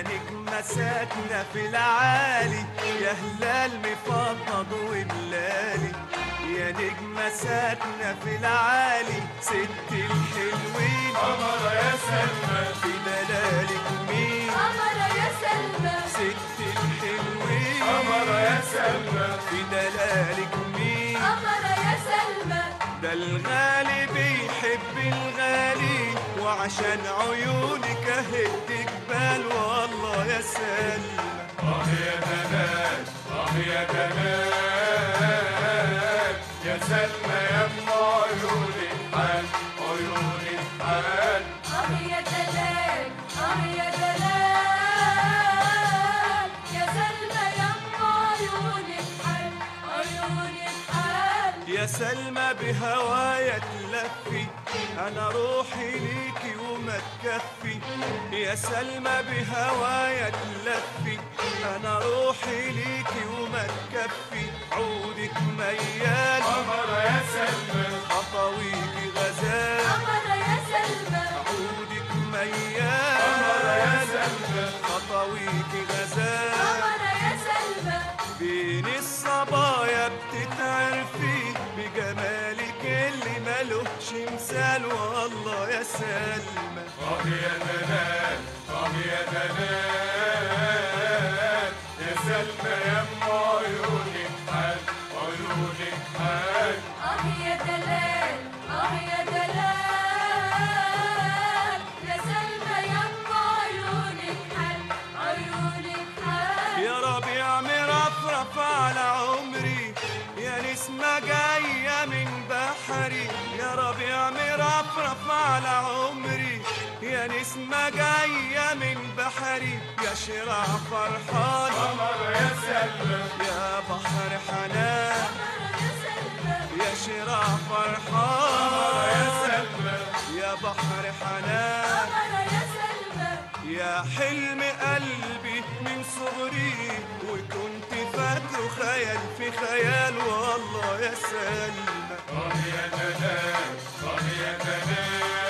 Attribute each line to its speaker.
Speaker 1: يا نجمة ساكنة في العالي. يا هلال مفضض وملالي. يا نجمة ساكنة في العالي. ست الحلوين.
Speaker 2: قمر يا سلمى.
Speaker 1: في دلالك مين؟
Speaker 3: قمر يا سلمى.
Speaker 1: ست الحلوين.
Speaker 2: قمر يا سلمى.
Speaker 1: في دلالك مين؟
Speaker 3: قمر يا سلمى.
Speaker 1: ده الغالي بيحب الغالي. وعشان عيونك اهد جبال والله يا سلمى.
Speaker 2: آه يا دلال آه يا دلال يا سلمى يا أم عيون الحال عيون الحال
Speaker 3: آه يا دلال آه يا دلال يا سلمى يا أم عيون الحال عيون الحال
Speaker 1: يا سلمى بهوايا تلفي أنا روحي ليكي وما تكفي. يا سلمى بهوايا تلفي أنا روحي ليكي وما تكفي. عودك ميال.
Speaker 2: قمر يا سلمى.
Speaker 1: خطويكي غزال.
Speaker 3: قمر يا سلمى.
Speaker 1: عودك
Speaker 2: قمر يا
Speaker 1: ميال
Speaker 2: سلمى.
Speaker 1: خطويكي غزال ملوش مثال والله يا سلمى.
Speaker 2: آه يا دلال آه يا دلال يا سلمى يا ام عيون الحال عيون الحال
Speaker 3: آه يا دلال آه يا دلال يا سلمى يا ام عيونك حل عيونك حل
Speaker 1: يا ربيع مرفرف على بحري يا ربيع مرفرف على عمري. يا نسمة جاية من بحري. يا شراع فرحان.
Speaker 2: قمر يا سلمى
Speaker 1: يا بحر حنان.
Speaker 3: يا
Speaker 1: يا شراع
Speaker 2: يا
Speaker 1: فرحان.
Speaker 2: سلمى
Speaker 1: يا بحر حنان.
Speaker 3: يا
Speaker 1: يا حلم خيال في خيال والله يا سلمى.
Speaker 2: آه يا دلال آه يا دلال